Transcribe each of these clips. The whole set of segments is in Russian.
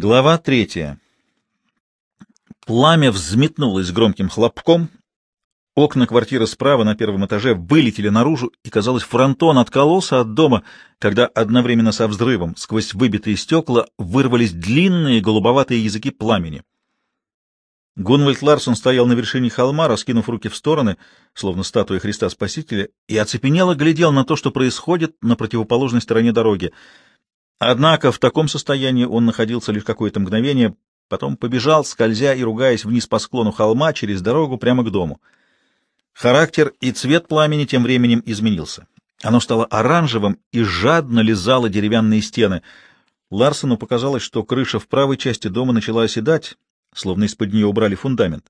Глава третья. Пламя взметнулось громким хлопком. Окна квартиры справа на первом этаже вылетели наружу, и, казалось, фронтон откололся от дома, когда одновременно со взрывом сквозь выбитые стекла вырвались длинные голубоватые языки пламени. Гунвальд Ларсон стоял на вершине холма, раскинув руки в стороны, словно статуя Христа Спасителя, и оцепенело глядел на то, что происходит на противоположной стороне дороги — Однако в таком состоянии он находился лишь какое-то мгновение, потом побежал, скользя и ругаясь вниз по склону холма через дорогу прямо к дому. Характер и цвет пламени тем временем изменился. Оно стало оранжевым и жадно лизало деревянные стены. Ларсону показалось, что крыша в правой части дома начала оседать, словно из-под нее убрали фундамент.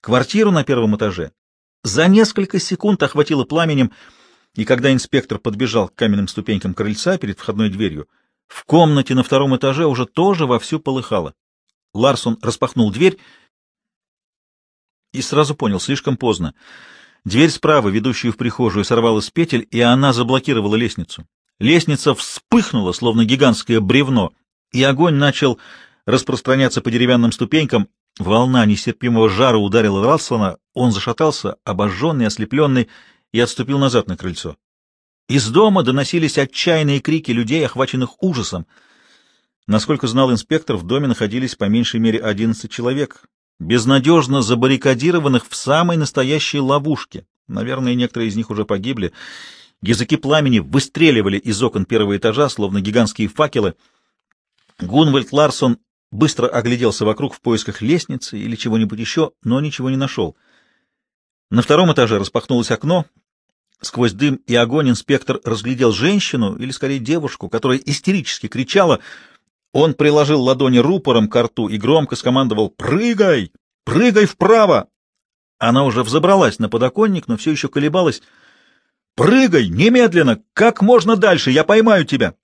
Квартиру на первом этаже за несколько секунд охватило пламенем, и когда инспектор подбежал к каменным ступенькам крыльца перед входной дверью, в комнате на втором этаже уже тоже вовсю полыхало. Ларсон распахнул дверь и сразу понял, слишком поздно. Дверь справа, ведущую в прихожую, сорвала с петель, и она заблокировала лестницу. Лестница вспыхнула, словно гигантское бревно, и огонь начал распространяться по деревянным ступенькам. Волна нестерпимого жара ударила Ларсона, он зашатался, обожженный, ослепленный, и отступил назад на крыльцо. Из дома доносились отчаянные крики людей, охваченных ужасом. Насколько знал инспектор, в доме находились по меньшей мере 11 человек, безнадежно забаррикадированных в самой настоящей ловушке. Наверное, некоторые из них уже погибли. Языки пламени выстреливали из окон первого этажа, словно гигантские факелы. Гунвальд Ларсон быстро огляделся вокруг в поисках лестницы или чего-нибудь еще, но ничего не нашел. На втором этаже распахнулось окно, Сквозь дым и огонь инспектор разглядел женщину, или скорее девушку, которая истерически кричала. Он приложил ладони рупором к рту и громко скомандовал «Прыгай! Прыгай вправо!» Она уже взобралась на подоконник, но все еще колебалась. «Прыгай! Немедленно! Как можно дальше! Я поймаю тебя!»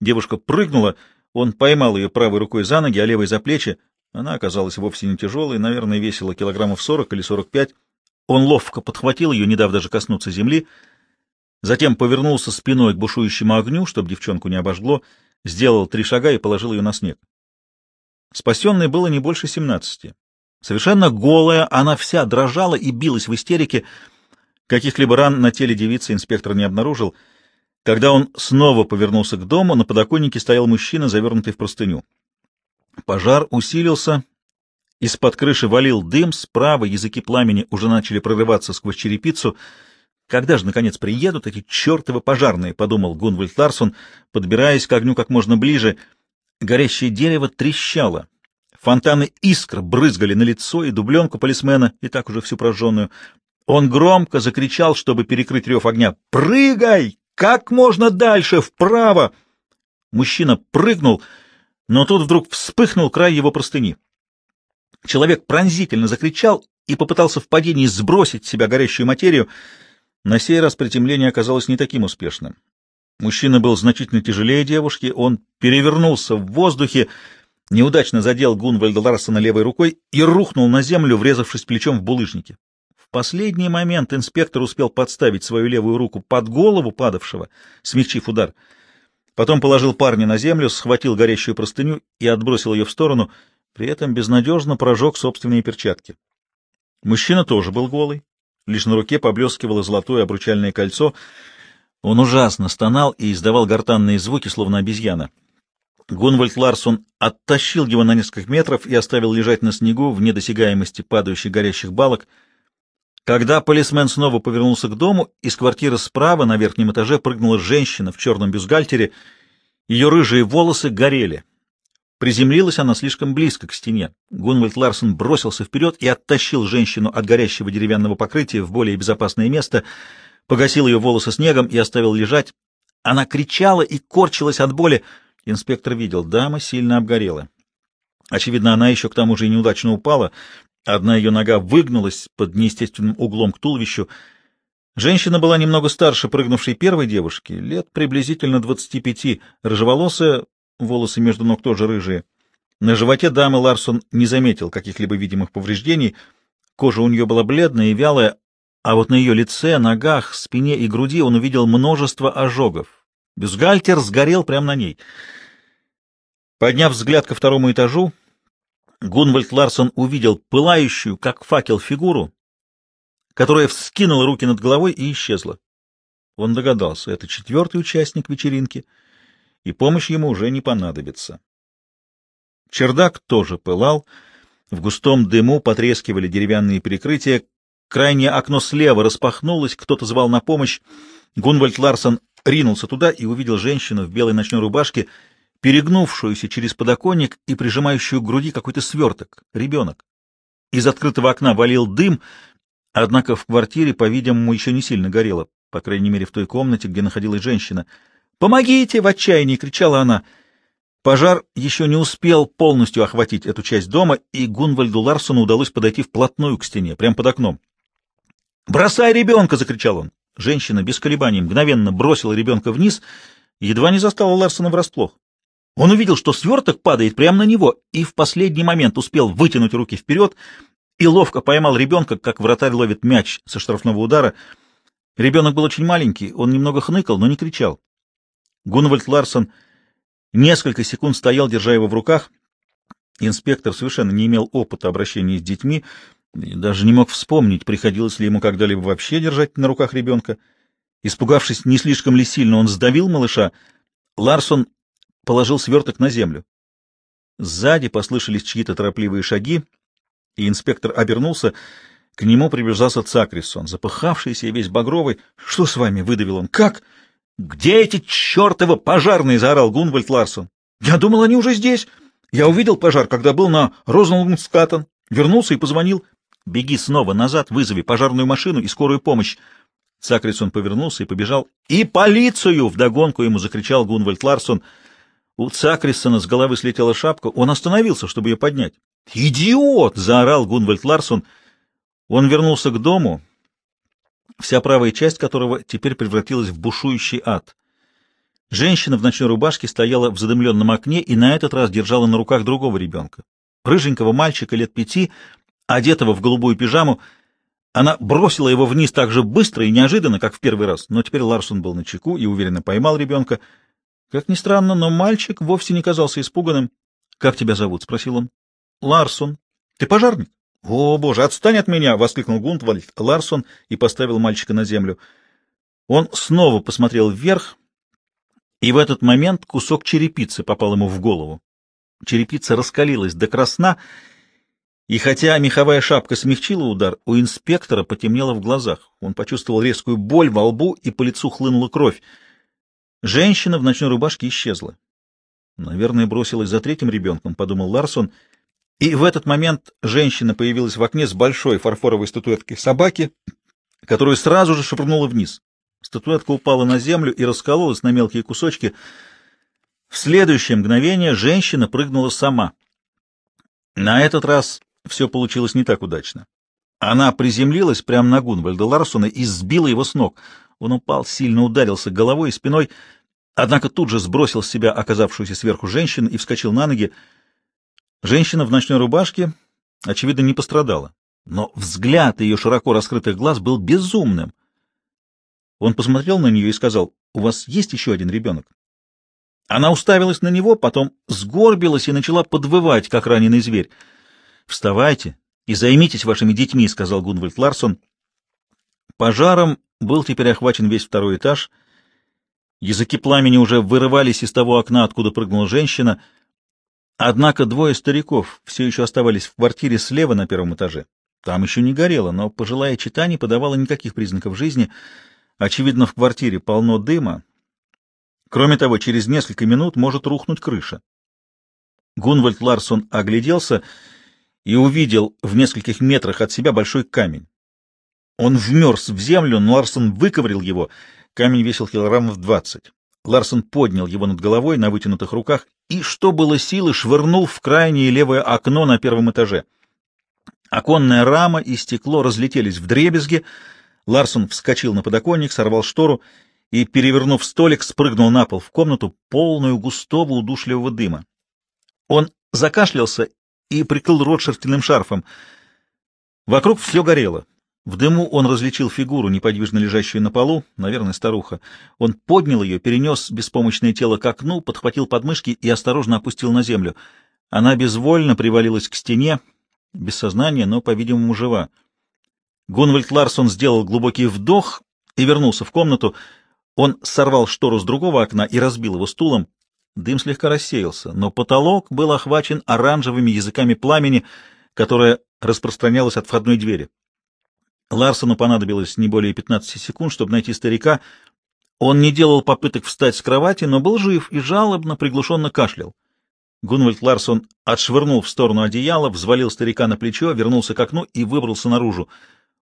Девушка прыгнула, он поймал ее правой рукой за ноги, а левой за плечи. Она оказалась вовсе не тяжелой, наверное, весила килограммов сорок или сорок пять. Он ловко подхватил ее, не дав даже коснуться земли, затем повернулся спиной к бушующему огню, чтобы девчонку не обожгло, сделал три шага и положил ее на снег. Спасенной было не больше семнадцати. Совершенно голая, она вся дрожала и билась в истерике. Каких-либо ран на теле девицы инспектор не обнаружил. Когда он снова повернулся к дому, на подоконнике стоял мужчина, завернутый в простыню. Пожар усилился, из-под крыши валил дым, справа языки пламени уже начали прорываться сквозь черепицу. «Когда же, наконец, приедут эти чертовы пожарные?» — подумал Гунвальд Ларсон, подбираясь к огню как можно ближе. Горящее дерево трещало. Фонтаны искр брызгали на лицо и дубленку полисмена, и так уже всю прожженную. Он громко закричал, чтобы перекрыть рев огня. «Прыгай! Как можно дальше? Вправо!» Мужчина прыгнул, но тут вдруг вспыхнул край его простыни. Человек пронзительно закричал и попытался в падении сбросить с себя горящую материю. На сей раз приземление оказалось не таким успешным. Мужчина был значительно тяжелее девушки, он перевернулся в воздухе, неудачно задел Гунвальда Ларсона левой рукой и рухнул на землю, врезавшись плечом в булыжники. В последний момент инспектор успел подставить свою левую руку под голову падавшего, смягчив удар. Потом положил парня на землю, схватил горящую простыню и отбросил ее в сторону — при этом безнадежно прожег собственные перчатки. Мужчина тоже был голый, лишь на руке поблескивало золотое обручальное кольцо. Он ужасно стонал и издавал гортанные звуки, словно обезьяна. Гунвальд Ларсон оттащил его на несколько метров и оставил лежать на снегу в недосягаемости падающих горящих балок. Когда полисмен снова повернулся к дому, из квартиры справа на верхнем этаже прыгнула женщина в черном бюстгальтере. Ее рыжие волосы горели. Приземлилась она слишком близко к стене. Гунвальд Ларсон бросился вперед и оттащил женщину от горящего деревянного покрытия в более безопасное место, погасил ее волосы снегом и оставил лежать. Она кричала и корчилась от боли. Инспектор видел, дама сильно обгорела. Очевидно, она еще к тому же и неудачно упала. Одна ее нога выгнулась под неестественным углом к туловищу. Женщина была немного старше прыгнувшей первой девушки, лет приблизительно двадцати пяти, рыжеволосая, волосы между ног тоже рыжие. На животе дамы Ларсон не заметил каких-либо видимых повреждений, кожа у нее была бледная и вялая, а вот на ее лице, ногах, спине и груди он увидел множество ожогов. Бюстгальтер сгорел прямо на ней. Подняв взгляд ко второму этажу, Гунвальд Ларсон увидел пылающую, как факел, фигуру, которая вскинула руки над головой и исчезла. Он догадался, это четвертый участник вечеринки, и помощь ему уже не понадобится. Чердак тоже пылал, в густом дыму потрескивали деревянные перекрытия, крайнее окно слева распахнулось, кто-то звал на помощь. Гунвальд Ларсон ринулся туда и увидел женщину в белой ночной рубашке, перегнувшуюся через подоконник и прижимающую к груди какой-то сверток, ребенок. Из открытого окна валил дым, однако в квартире, по-видимому, еще не сильно горело, по крайней мере, в той комнате, где находилась женщина. «Помогите!» — в отчаянии кричала она. Пожар еще не успел полностью охватить эту часть дома, и Гунвальду Ларсону удалось подойти вплотную к стене, прямо под окном. «Бросай ребенка!» — закричал он. Женщина без колебаний мгновенно бросила ребенка вниз едва не застала Ларсона врасплох. Он увидел, что сверток падает прямо на него, и в последний момент успел вытянуть руки вперед и ловко поймал ребенка, как вратарь ловит мяч со штрафного удара. Ребенок был очень маленький, он немного хныкал, но не кричал. Гунвальд Ларсон несколько секунд стоял, держа его в руках. Инспектор совершенно не имел опыта обращения с детьми, даже не мог вспомнить, приходилось ли ему когда-либо вообще держать на руках ребенка. Испугавшись, не слишком ли сильно он сдавил малыша, Ларсон положил сверток на землю. Сзади послышались чьи-то торопливые шаги, и инспектор обернулся. К нему приближался Цакрисон, запыхавшийся и весь багровый. — Что с вами? — выдавил он. — Как? — Где эти чертовы пожарные? — заорал Гунвальд Ларсон. — Я думал, они уже здесь. Я увидел пожар, когда был на Розенлундскаттен. Вернулся и позвонил. — Беги снова назад, вызови пожарную машину и скорую помощь. Цакрисон повернулся и побежал. — И полицию! — вдогонку ему закричал Гунвальд Ларсон — у Цакрисона с головы слетела шапка, он остановился, чтобы ее поднять. «Идиот!» — заорал Гунвальд Ларсон. Он вернулся к дому, вся правая часть которого теперь превратилась в бушующий ад. Женщина в ночной рубашке стояла в задымленном окне и на этот раз держала на руках другого ребенка. Рыженького мальчика лет пяти, одетого в голубую пижаму. Она бросила его вниз так же быстро и неожиданно, как в первый раз, но теперь Ларсон был на чеку и уверенно поймал ребенка — как ни странно, но мальчик вовсе не казался испуганным. — Как тебя зовут? — спросил он. — Ларсон. — Ты пожарник? — О, боже, отстань от меня! — воскликнул Гунтвальд Ларсон и поставил мальчика на землю. Он снова посмотрел вверх, и в этот момент кусок черепицы попал ему в голову. Черепица раскалилась до красна, и хотя меховая шапка смягчила удар, у инспектора потемнело в глазах. Он почувствовал резкую боль во лбу, и по лицу хлынула кровь. Женщина в ночной рубашке исчезла. Наверное, бросилась за третьим ребенком, — подумал Ларсон. И в этот момент женщина появилась в окне с большой фарфоровой статуэткой собаки, которую сразу же швырнула вниз. Статуэтка упала на землю и раскололась на мелкие кусочки. В следующее мгновение женщина прыгнула сама. На этот раз все получилось не так удачно. Она приземлилась прямо на Гунвальда Ларсона и сбила его с ног — он упал, сильно ударился головой и спиной, однако тут же сбросил с себя оказавшуюся сверху женщину и вскочил на ноги. Женщина в ночной рубашке, очевидно, не пострадала, но взгляд ее широко раскрытых глаз был безумным. Он посмотрел на нее и сказал, «У вас есть еще один ребенок?» Она уставилась на него, потом сгорбилась и начала подвывать, как раненый зверь. «Вставайте и займитесь вашими детьми», — сказал Гунвальд Ларсон. Пожаром был теперь охвачен весь второй этаж. Языки пламени уже вырывались из того окна, откуда прыгнула женщина. Однако двое стариков все еще оставались в квартире слева на первом этаже. Там еще не горело, но пожилая чита не подавала никаких признаков жизни. Очевидно, в квартире полно дыма. Кроме того, через несколько минут может рухнуть крыша. Гунвальд Ларсон огляделся и увидел в нескольких метрах от себя большой камень. Он вмерз в землю, но Ларсон выковырил его. Камень весил килограммов двадцать. Ларсон поднял его над головой на вытянутых руках и, что было силы, швырнул в крайнее левое окно на первом этаже. Оконная рама и стекло разлетелись в дребезги. Ларсон вскочил на подоконник, сорвал штору и, перевернув столик, спрыгнул на пол в комнату, полную густого удушливого дыма. Он закашлялся и прикрыл рот шерстяным шарфом. Вокруг все горело. В дыму он различил фигуру, неподвижно лежащую на полу, наверное, старуха. Он поднял ее, перенес беспомощное тело к окну, подхватил подмышки и осторожно опустил на землю. Она безвольно привалилась к стене, без сознания, но, по-видимому, жива. Гунвальд Ларсон сделал глубокий вдох и вернулся в комнату. Он сорвал штору с другого окна и разбил его стулом. Дым слегка рассеялся, но потолок был охвачен оранжевыми языками пламени, которое распространялось от входной двери. Ларсону понадобилось не более 15 секунд, чтобы найти старика. Он не делал попыток встать с кровати, но был жив и жалобно, приглушенно кашлял. Гунвальд Ларсон отшвырнул в сторону одеяла, взвалил старика на плечо, вернулся к окну и выбрался наружу.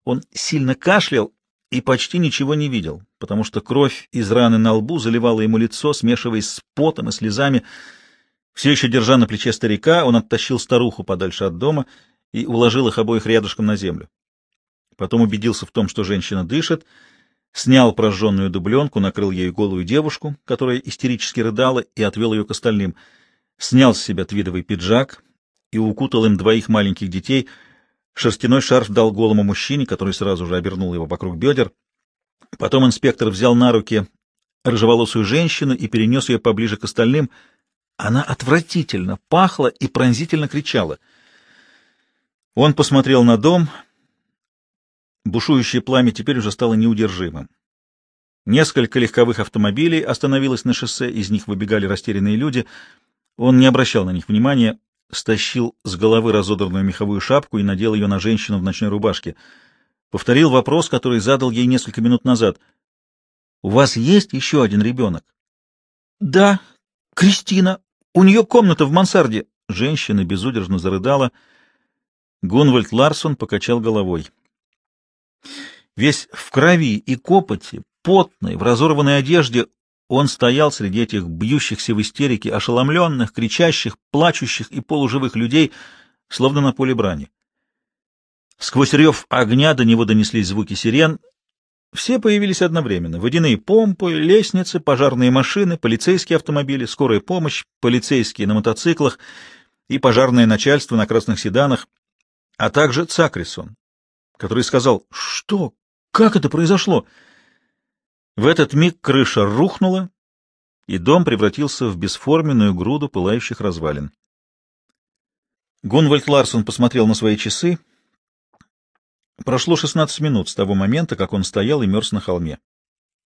Он сильно кашлял и почти ничего не видел, потому что кровь из раны на лбу заливала ему лицо, смешиваясь с потом и слезами. Все еще держа на плече старика, он оттащил старуху подальше от дома и уложил их обоих рядышком на землю. Потом убедился в том, что женщина дышит, снял прожженную дубленку, накрыл ею голую девушку, которая истерически рыдала, и отвел ее к остальным. Снял с себя твидовый пиджак и укутал им двоих маленьких детей. Шерстяной шарф дал голому мужчине, который сразу же обернул его вокруг бедер. Потом инспектор взял на руки рыжеволосую женщину и перенес ее поближе к остальным. Она отвратительно пахла и пронзительно кричала. Он посмотрел на дом — Бушующее пламя теперь уже стало неудержимым. Несколько легковых автомобилей остановилось на шоссе, из них выбегали растерянные люди. Он не обращал на них внимания, стащил с головы разодранную меховую шапку и надел ее на женщину в ночной рубашке. Повторил вопрос, который задал ей несколько минут назад. «У вас есть еще один ребенок?» «Да, Кристина. У нее комната в мансарде». Женщина безудержно зарыдала. Гунвальд Ларсон покачал головой. Весь в крови и копоти, потный, в разорванной одежде, он стоял среди этих бьющихся в истерике, ошеломленных, кричащих, плачущих и полуживых людей, словно на поле брани. Сквозь рев огня до него донеслись звуки сирен. Все появились одновременно. Водяные помпы, лестницы, пожарные машины, полицейские автомобили, скорая помощь, полицейские на мотоциклах и пожарное начальство на красных седанах, а также Цакрисон, который сказал «Что? Как это произошло?» В этот миг крыша рухнула, и дом превратился в бесформенную груду пылающих развалин. Гунвальд Ларсон посмотрел на свои часы. Прошло 16 минут с того момента, как он стоял и мерз на холме.